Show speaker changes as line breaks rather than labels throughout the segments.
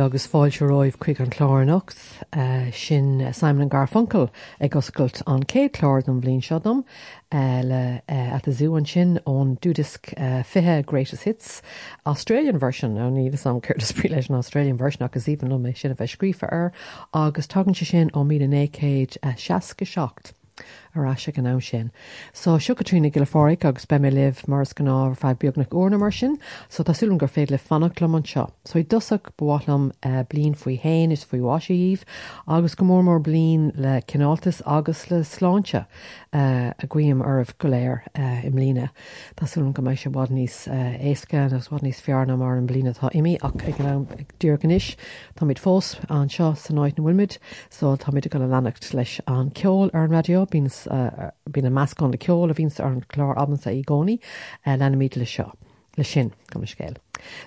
Agus fáilte roiimh chuig an chláirnacht uh, sin uh, Simon an Garfunkel ag goscailt an cé chláir an bblin seadom uh, le uh, at a sin ón dúdisc fithe Greatest Hits Australian version an ní sam Curtis Pre leis an Australian version agus even mé sin a bheith scrífa ar agus tugann se sin ó mí an écéid uh, seaca secht. Ará se an ná sin. Só seo go trína giile fáric agus be mé libh mars gan beagnach mar sin, so tásúlan gur féad le fannachlam an seo. So i dusach bulam eh, blin faoi héin is faoi waisiíh, agus go mór blin le cináltas agus le sláinte uh, a gcuim arbh goléir uh, im lína. Tásúlan go mééis se bhd níos uh, éca agus bhd níos fearna mar an blina tá imi ach ag dúganis Tá míid fós an seo san áid na bhfuilmid, so tá míid go le lenacht leis an ceol ar an radio bín uh, bín a meascán le ceol a víns ar an chlár abansa i gcóí uh, lena míad le seo le sin go scéil.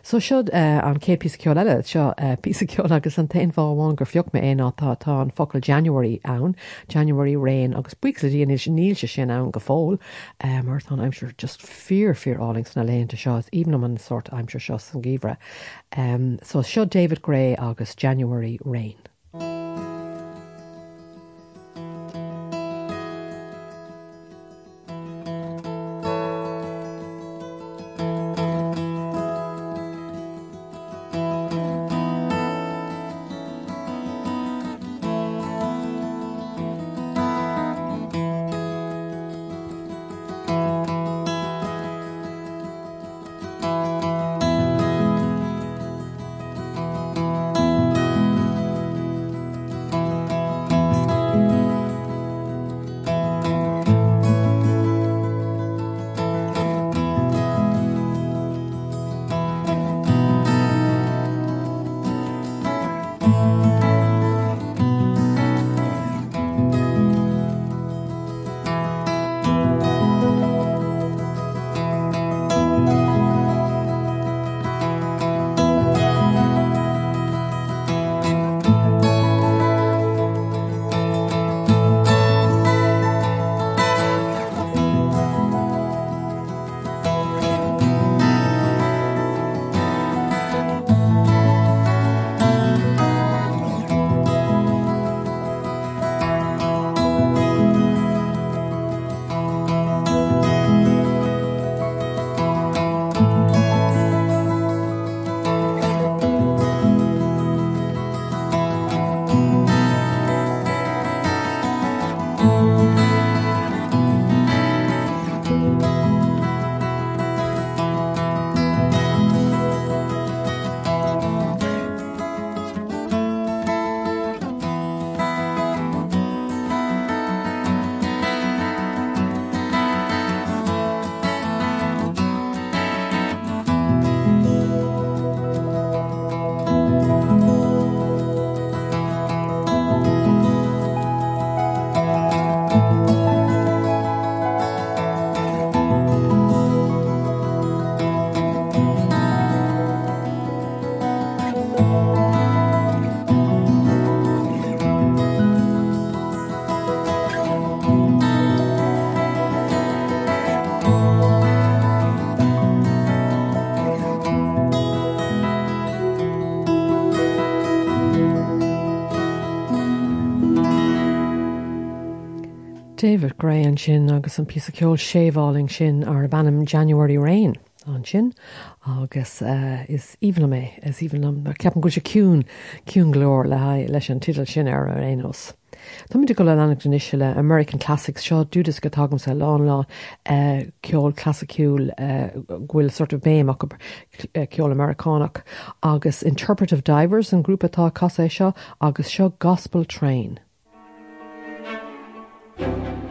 So siod uh, an cé pí ceol eile seo uh, pí ceol agus an tain bháháin gur fiocht me é átá tá an focail January ann, January réin agus buic le díana is níl se sin ann go fóil uh, mar tá aimimseir just fear fear álings na léonnta seo even am an sort aimimseir seo an gíre. Um, so seo David Gray agus January Rain. David Gray an sin agus an pí ceol séháling sin ar bannam January Rain an sin agus uh, is even mé is am ceapan go se cún cún glór le leis an titil sin ar a réos. Tá mu go le annis le American Classics seo dúdas go tagam se lá lá uh, ceol classicúil uh, ghfuil sort of béach ceol Americanach agus Interpretive Divers an grúpatá cas é seo agus seo Gospel Train. Thank you.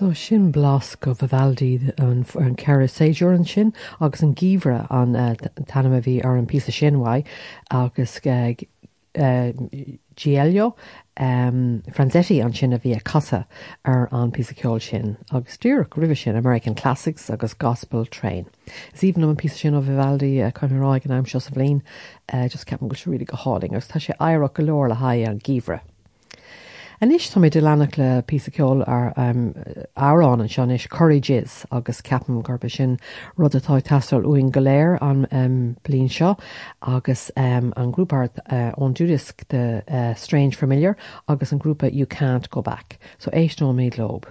So sin blas go bhhealdaí an ceir séidir an sin agus an gíomre an a bhí ar an pí sinhaid agus um, Gielio um, Franzetti an sin a bhí a casa ar an pí ceol sin agus dúach rih sin American Classics agus Gospel Train. Is even am an pí sin ó bhhealdaí a churáig an aim seo a bhlín just ceapan go siúí go háling, agus tá sé éireach go leir le haid an gíomre. Anis tá de lenach le pí ceol ar árán an seanis choiris agus ceapam garbe sin rud atá tastal uin goléir an um, blin seo agus an grúpart ón dúdisc de Strange Familiar agus an grúpa You Can't Go Back, so éis nó méid lob.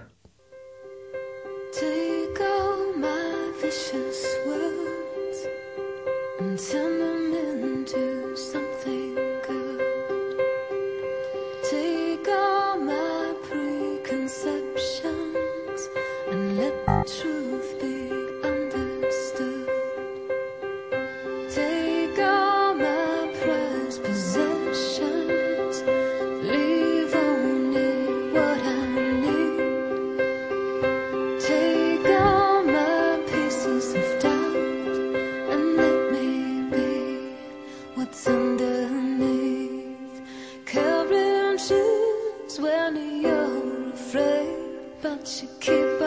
But you keep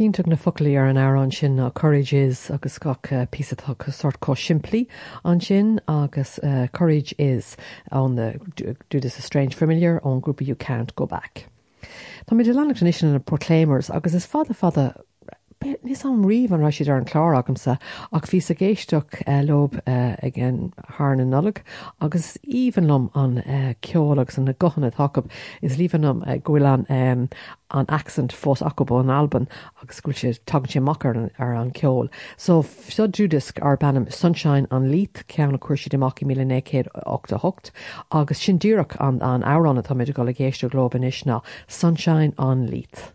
cínteach na folí ar an árán sin a Courage agus gach pítá sort có siimplí an sin agus uh, Courage is an do this a strange familiar ón grúpa you can't go back. Tá mé de leach is na Proclaimers agus is fada fada níos an riomh an raisiid ar an chlár agamsa ach bhí a géisteach uh, lob uh, ag an hána nolog agus íhanlum an uh, ceolagus an na gohanna thacab is líhanm uh, ghfuil an um, an accent fós acab an Alban agus gúil sé tag sé macar an- ar an ceol. So so Judas ar bannam Sunshine an lít ceanna cuairsi deach mí 1988 agus sin dúach an an áránna tá méidir go le géiste glob in isna Sunshine an lít.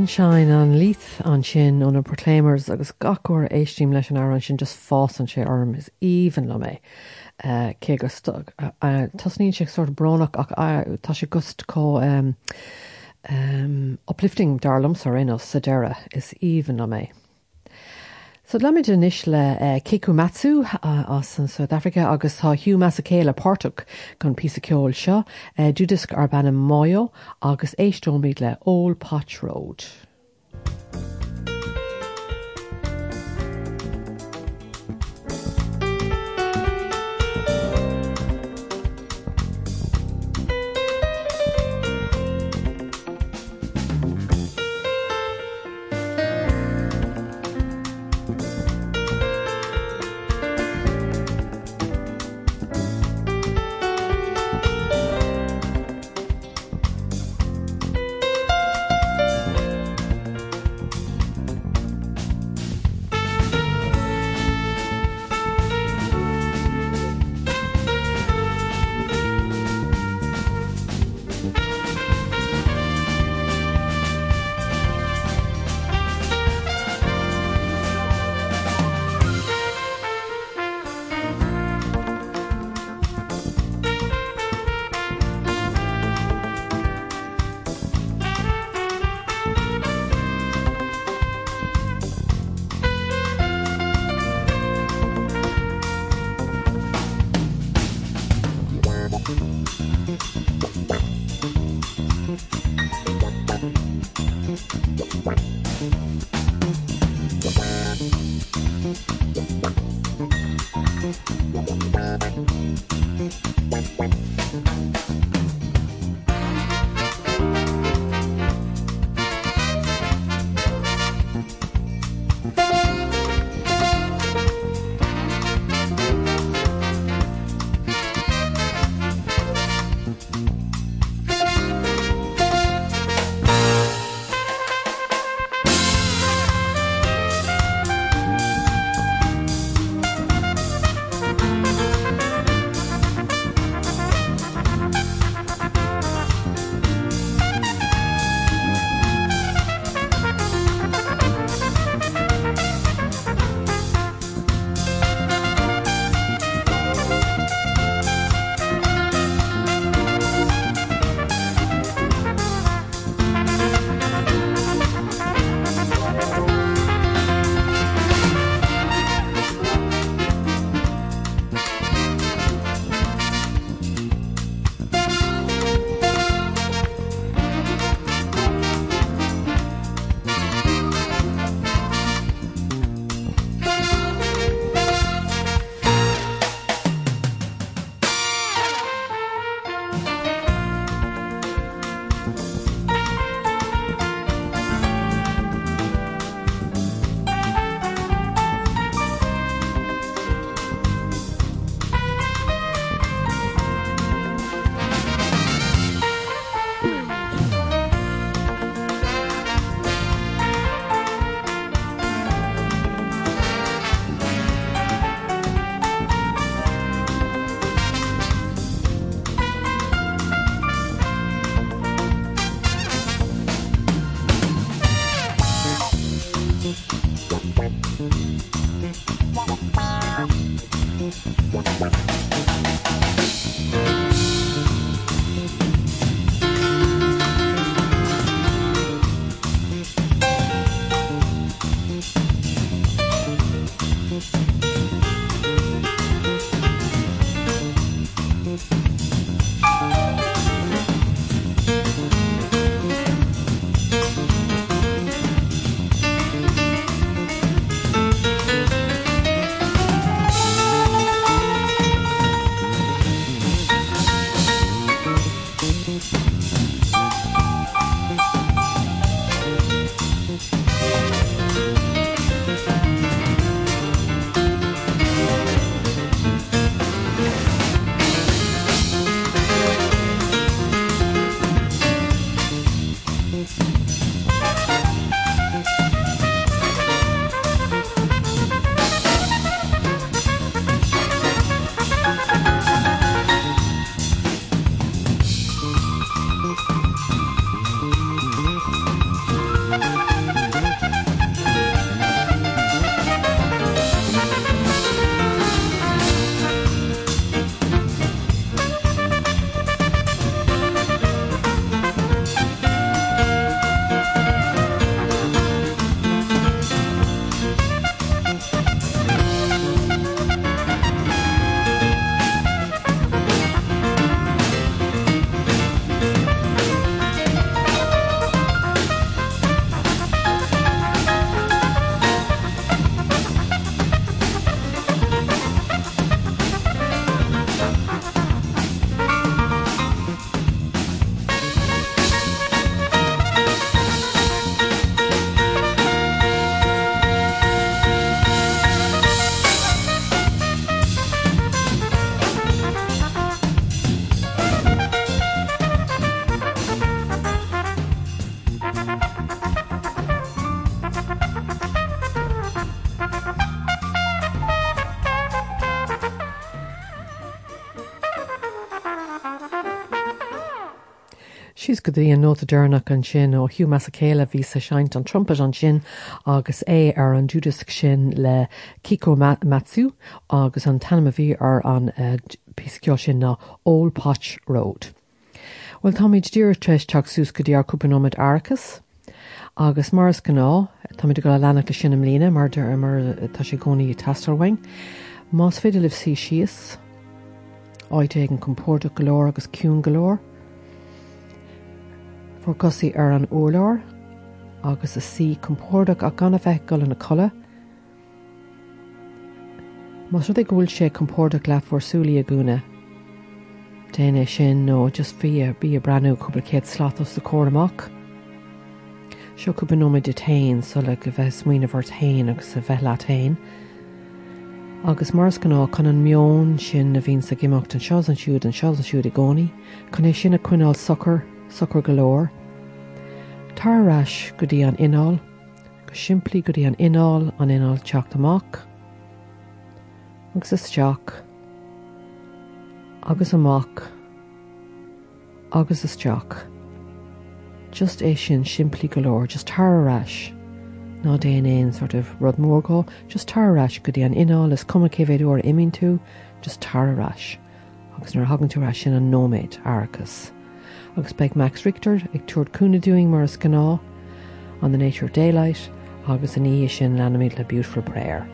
Sunshine
an líth an sin an an Proclaimers agus gacúir éistím leis an áran sin just fás an sé orm is even le mé uh, cé gur stug. Uh, uh, Tasnín sé sort bránach ach uh, tá sé gust có um, um, uplifting darlam sa rénos sa dera is even le mé. So leid in isis le uh, Matsu uh, as an South Africa agus tá Hugh Masekela Portach chun pí ceol seo uh, dúdisc ar banna Mayo agus éistómid le Old Patch Road. Go dtí an nóta dúnach an sin ó Hugh Masekela ví sa seinint an trumpet an sin agus é ar an dúdasc sin le Kiko Ma- Matsu agus an tanama bhí ar an uh, pisceol sin na Old Potch Road. Well táid dúr treéis teach sús go dtíar cúpanóid arcas, agus mars gná táid go lena le sin am lína mar de mar tá sé gcóí testarhain, Más féidir libh sí sios áite ag an compórta golóir agus ciún golóir. For cosí ar an óláir agus is si compórdaach a gan bheith go na chola. Mas rud ag ghúil sé compórdaach le forsúlaí a gúna. Déine sin nó just fi bí a breú cúplacéad slatas sa córamach. Seo go nóid de tain so le go bheith smuoine bhar tain agus sa bheith le tain. Agus mars ganná chun an mion sin a bhín sa gimimecht an seás an siúd an seás an siúd i gcónaí, chun é sin a cuineáil sochar sochar golóir. Tarráis go dtí an ináil, go siimplí go dtí an ináil an ináil teach amach. Agus is teach, agus amach, agus is teach. Just é sin siimplí golóir, just tarráis. ná déanaon sort of rud mórgá, just tarráis go dtí an ináil is cum céhéadú ar imín tú, just tarráis. agus nar hagann túrá sin an nóméid arachas. Agus beag Max Richter ag túirúna doing mar is gná an the Nature of Daylight agus an í sin lenaid le Beautiful Prayer.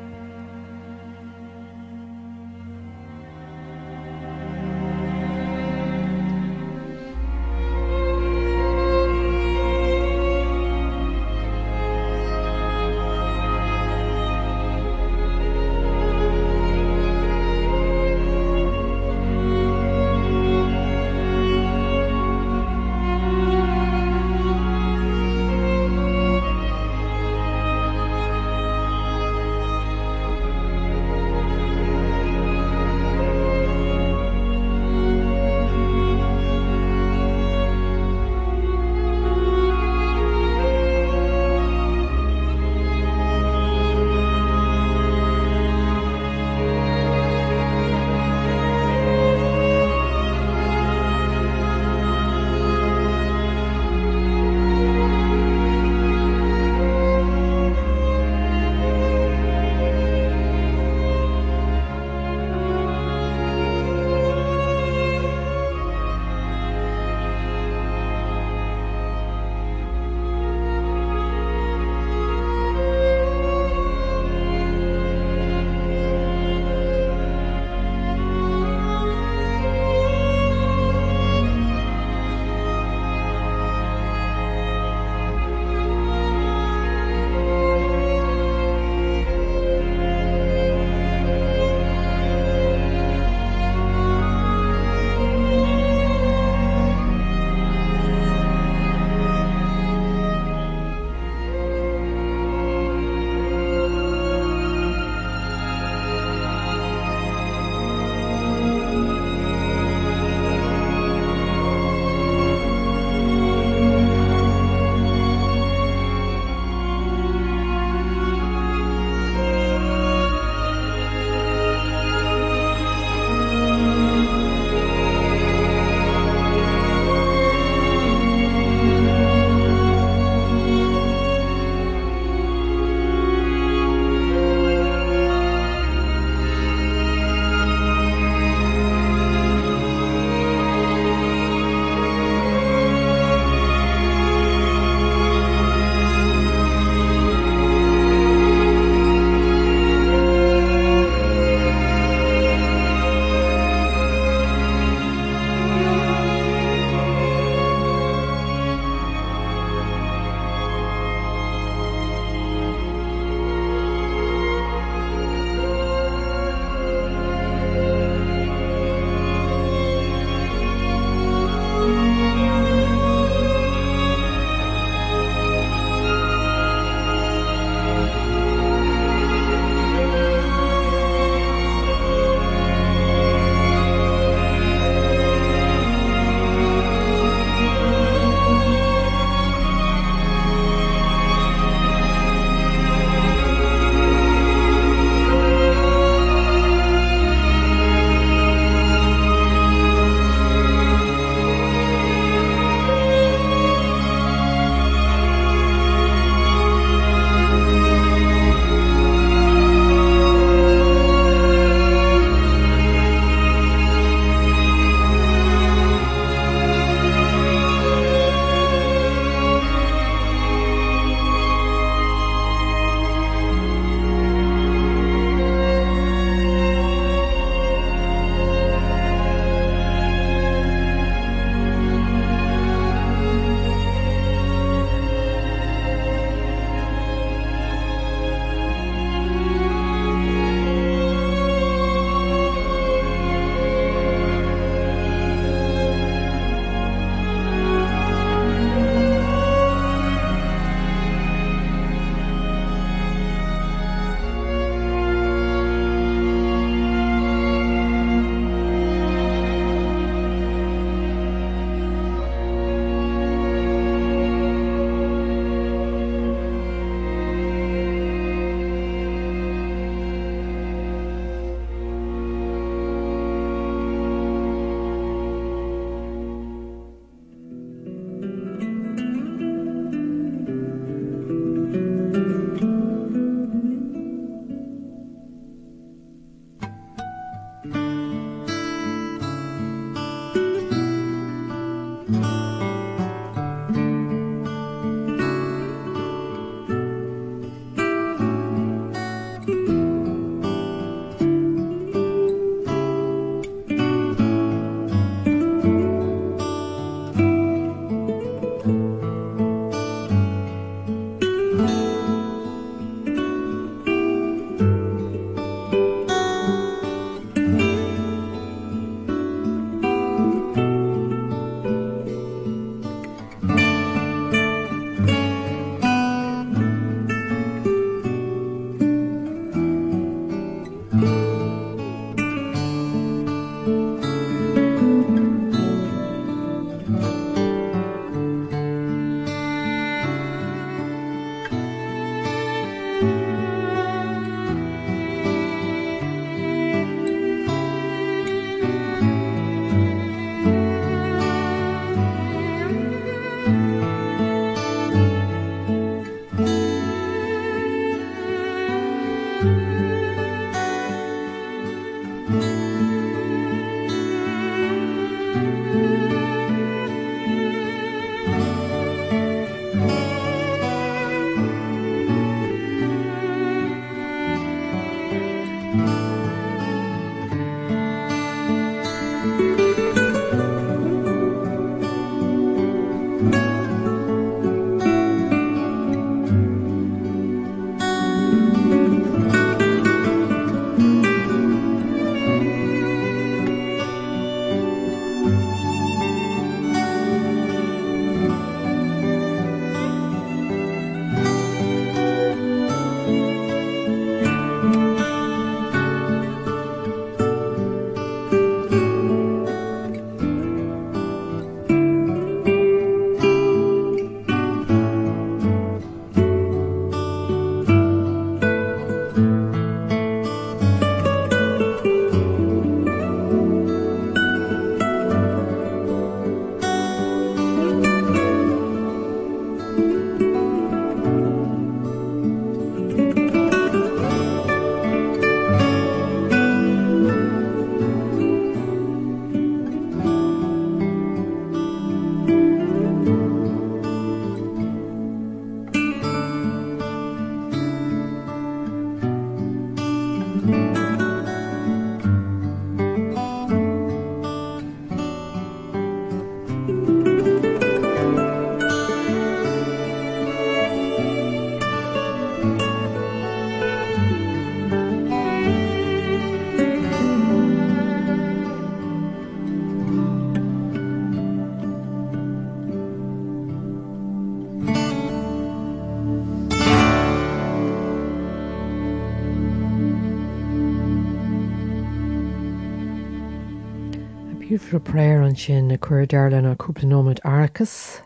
Prayer an sin na chuir dearlan a cúplanóid Arcas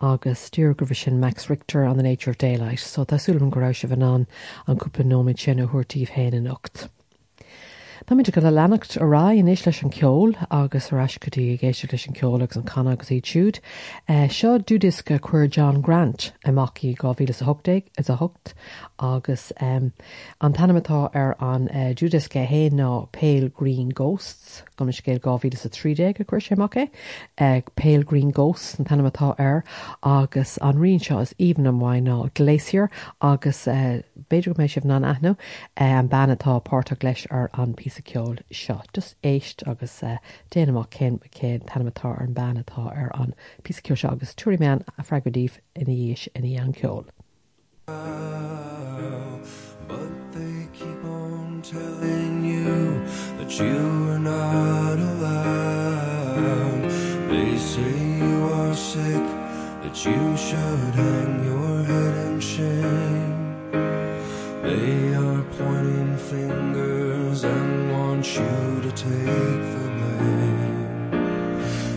agus stúrgurh sin Max Richter an the Nature of Daylight, so tásúlam gorá se bhan an an cúplanóid sin a thuirtíomh héin in nocht. Tá muidir go le lenacht ará in éis leis an ceol agus arás gotí géisi leis an ceol agus an canna agus í siúd. Eh, Seo dúdis go chuir John Grant amachí gáhílas a hotéig is a hocht agus um, an tanimetá ar an uh, dúdis go hé ná Pale Green Ghosts go is céil gáhílas a trídé a chuir séach ag Pale Green Ghosts an tanimetá ar agus an rion seo is even am mhain ná Glacier agus uh, beidir go mééis sibh ná aithno an bannatá páirrta leis ar an pí ceol seo just éist agus uh, déanaach cén cé tanimetá ar an bannatá ar an pí ceol seo agus túiríán a freigadíh ina dhíis ina an ceol.
But they keep on telling you that you are not allowed. They say you are sick, that you should hang your head in shame. They are pointing fingers and want you to take the blame.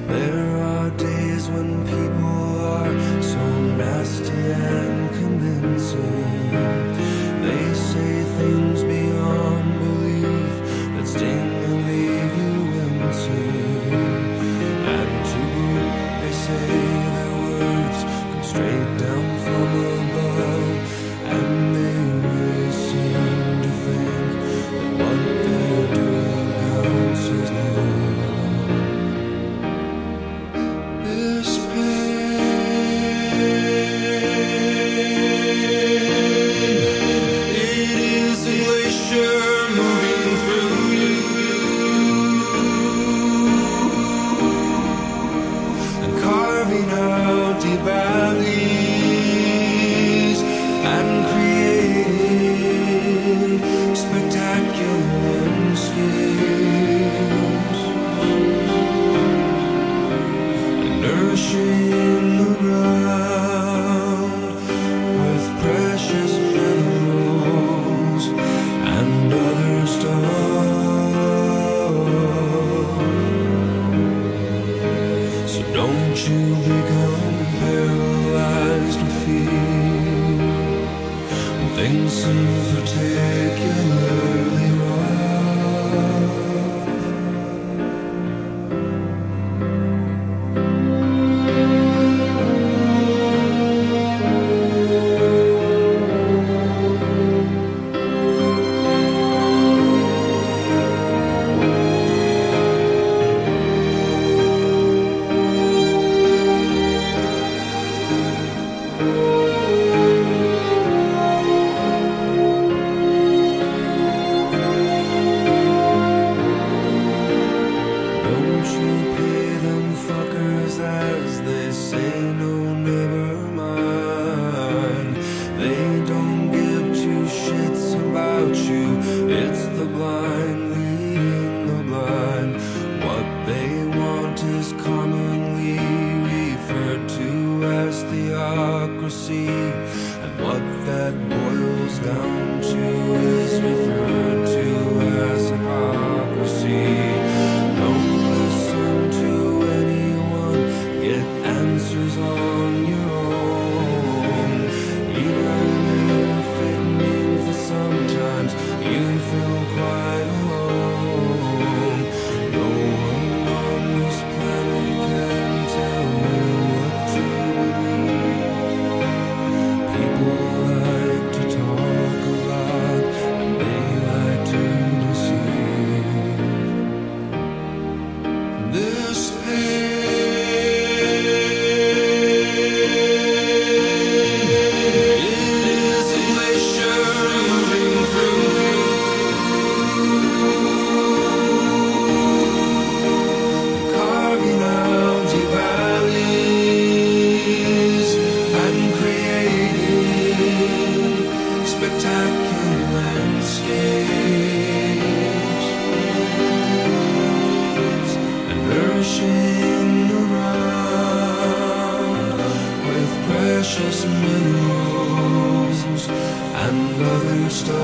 There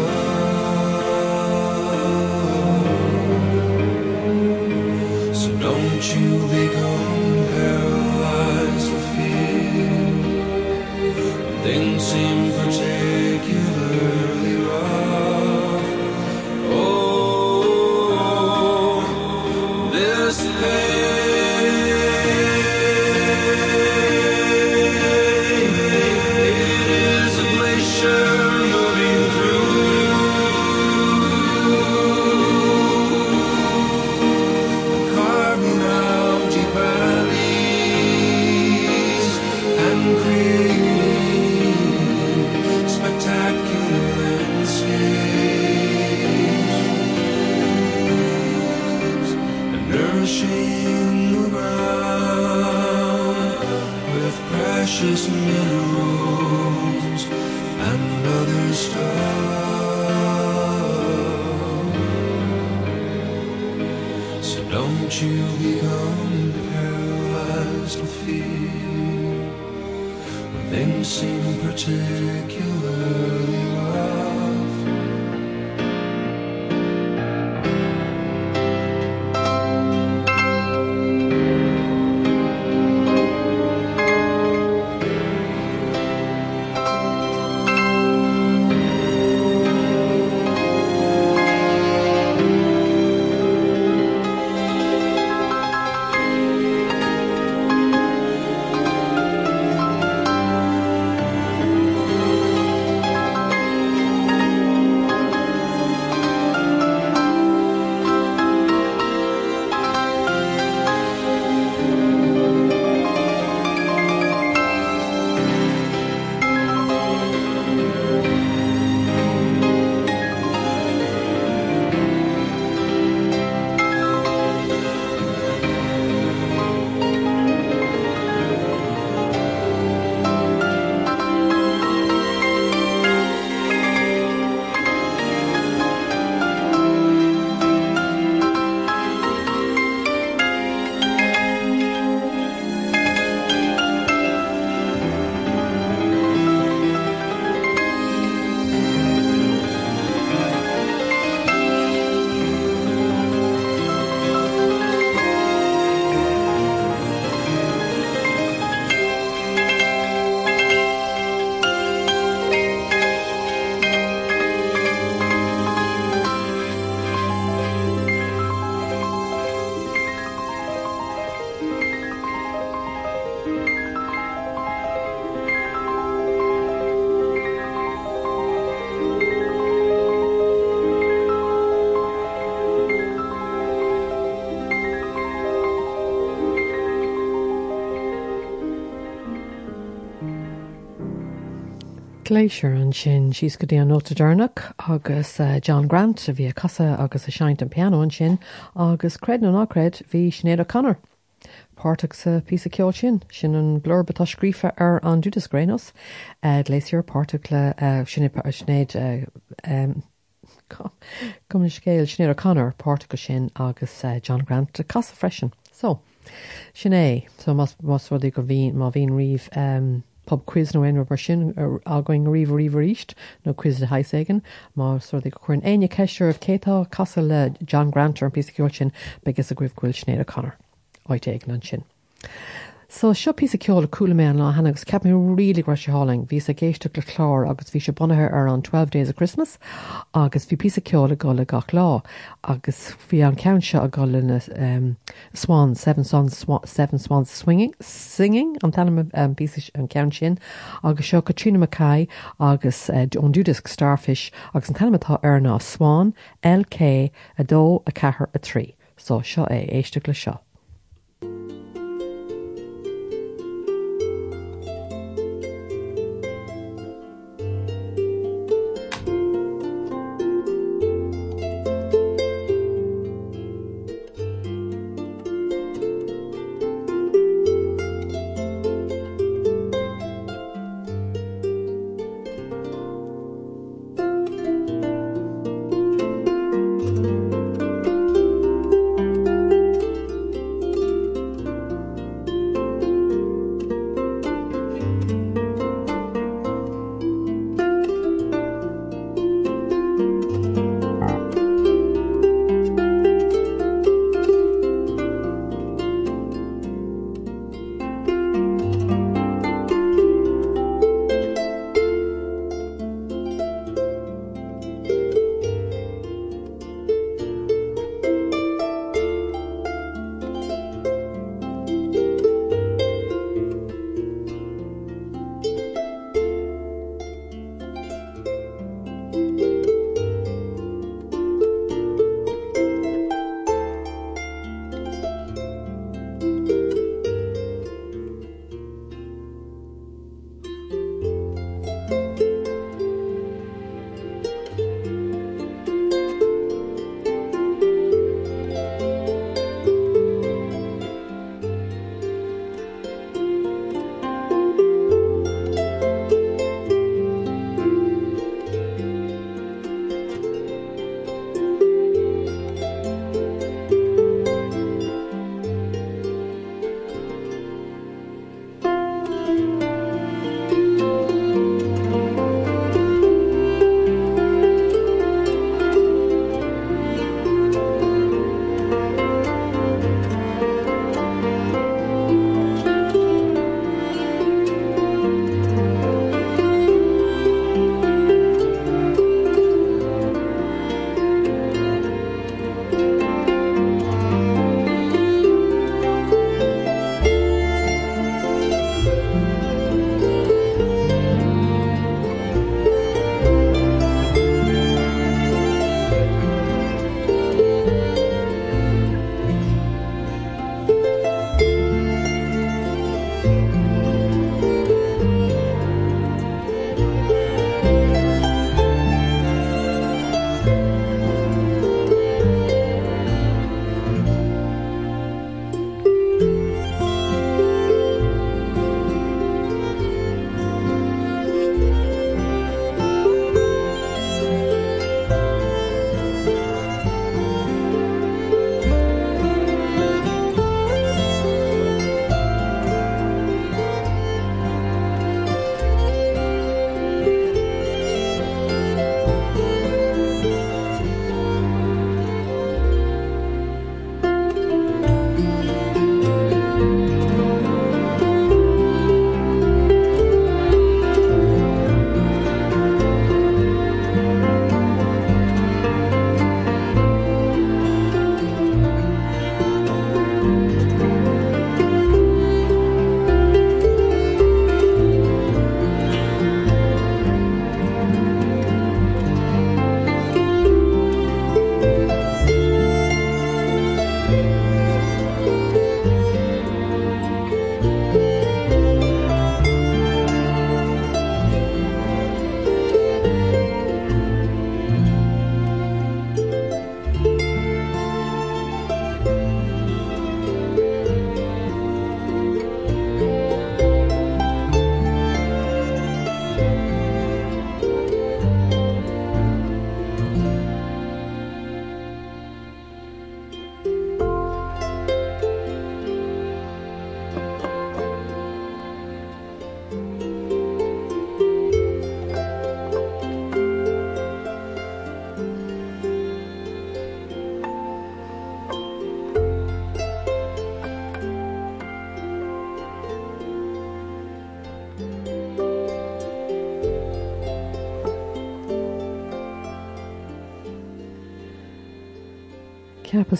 other Glacier
an sin síos go dtí an nóta dúnach agus uh, John Grant a bhí a casa agus a seint an piano an sin agus cred nó nácred hí snéad a canar. Páach sa pí a ceol sin sin an blur betá scrífa ar an dúdasgrénos uh, léisiir páach le uh, sinna pa- snéad uh, um, cum scéil snéad a canar páach sin agus uh, John Grant a casa freisin. So, Sinné, so mas mas rudí go bhín má bhín riomh um, pub quiz nó bar sin ar agoing riomh riomh ríist nó quiz de heisaigen, má suirdaí go chuirn aine ceisiir ah cétá casa le John Granter an písaiciúil sin begus a gribhhfuil snéad a canar áit ag an sin. So seo pí ceol coolla mé an lá hanagus ceap mé ri gro se háling, hí a géiste le chlár agus bhí se bunathe ar an 12 days of Christmas agus bhí pí a go le gach lá agus bhí an cean se a go lena um, swan seven swan, seven swans swinging singing an tan um, bí an cean sin agus seo Katrina Mackay agus uh, dúdisc starfish agus an tanmatá ar ná swan LK a dó a cethir a trí, so seo é éiste le seo.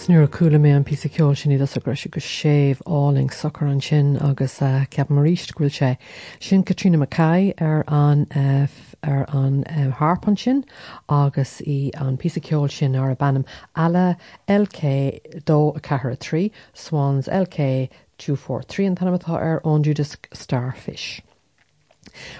Ceapas nuair coolla mé an pí ceol sin iad a se go séh áling sochar an sin agus ceap mar ghfuil sé. Sin Katrina Mackay ar an ar sin agus í an pí ceol sin ar a bannam eile LK dó a trí Swans LK 243 an tanamatá ar ón Starfish.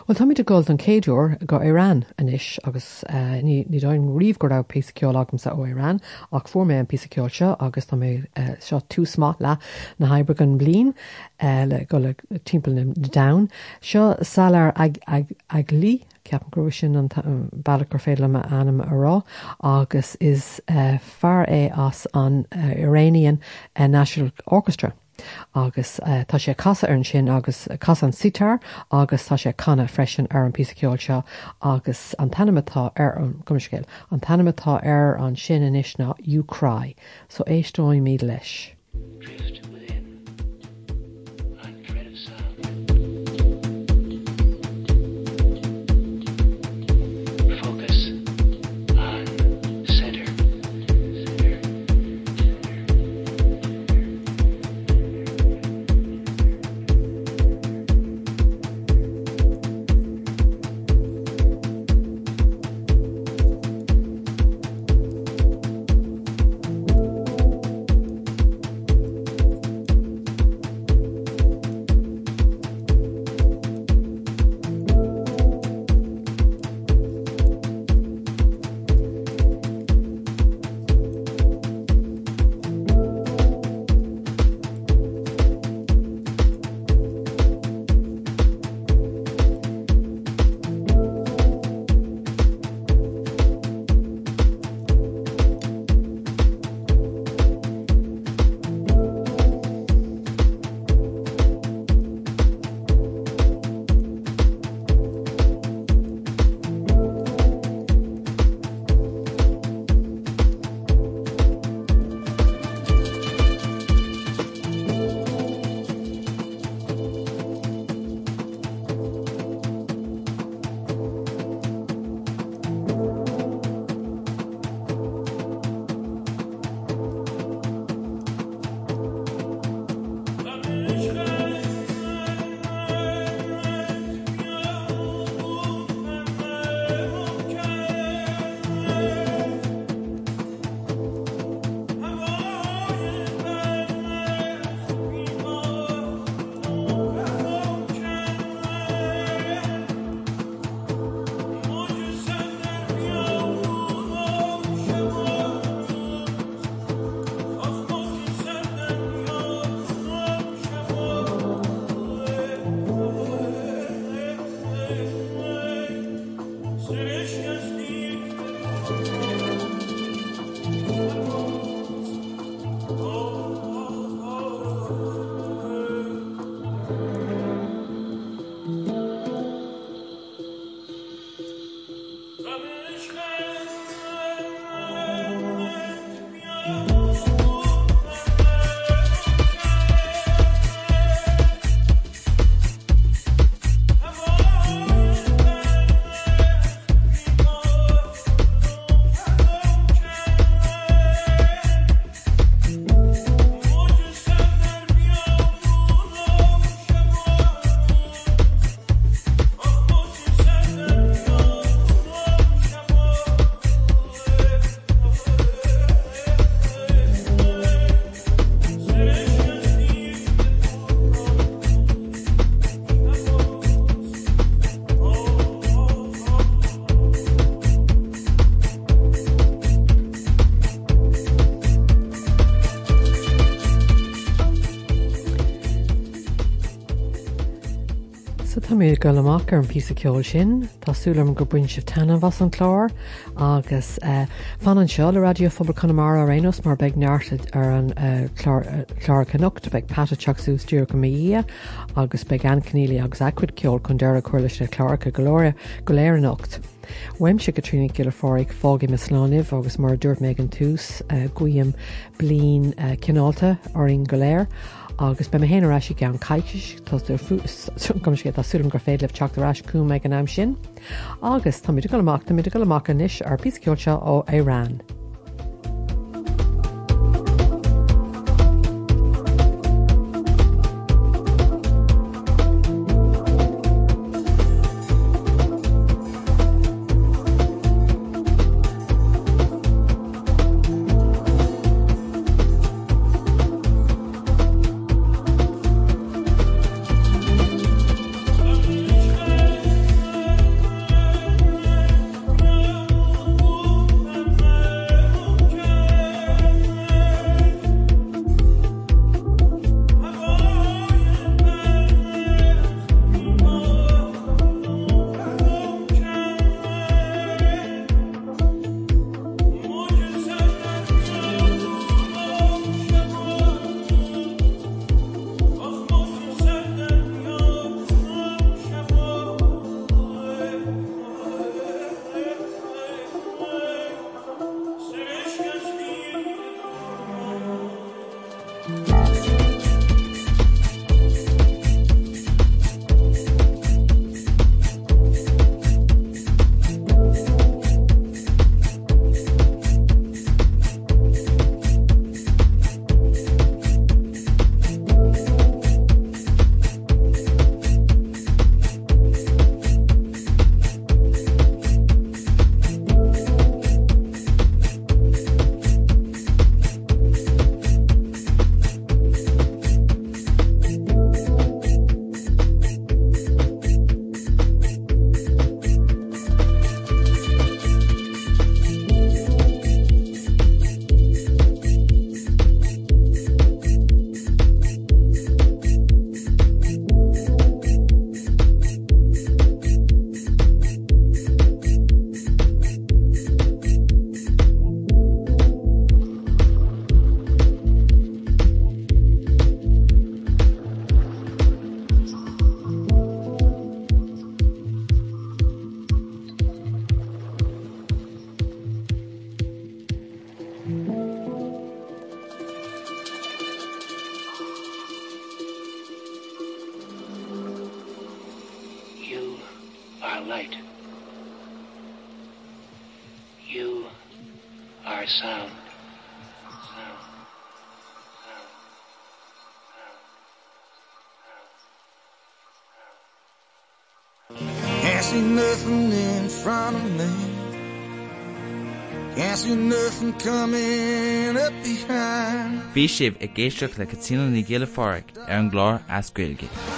Well tá de gold an céúir go Iran inis agus uh, ní dáin riomh go rah pí ceol agam sa ó Iran ach fu mé an pí ceol seo agus tá mé uh, seo tú smá le na habre an blin uh, le go le timppla na da. Seo salar ag, lí ceapan gro sin an bailachar féile me anam ará agus is far é as an Iranian National Orchestra. Agus uh, tá sé casa ar an sin agus casa an sitar agus tá sé canna freisin ar an píceol seo agus an tanimetá ar an gomscéil an tanimetá ar an sin in isna you cry so éistóim mí leis. Sa tá mé go amach ar an pí ceol sin, Tásúlam go buin sih tanna was an chlár. Agus eh, fan an seo le radio fphobal Conamara a rénos mar beag neartad ar an eh, chlár canocht beag patateachsú stúr go mí agus beag an cníí agus acuid ceol chun deire chuirla le chlácha golóir go léir an nocht. Weim se go trína giile fáig fági me sláineh agus mar dúirt méid an túús guim blin cinálta ar in goléir agus be héanará sé gan caiitis gom sé asúm gur féad leh teachtarrás cú meid an am sin. Agus tá mid goach tá mid go amach isis ar píceolte ó Irán.
Nothing in front of me. Can't see nothing coming up behind.
Bhí sibh i ggéisteach le Caítríona Nic Ghiollaphadraig ar an gláir As Gaeilge.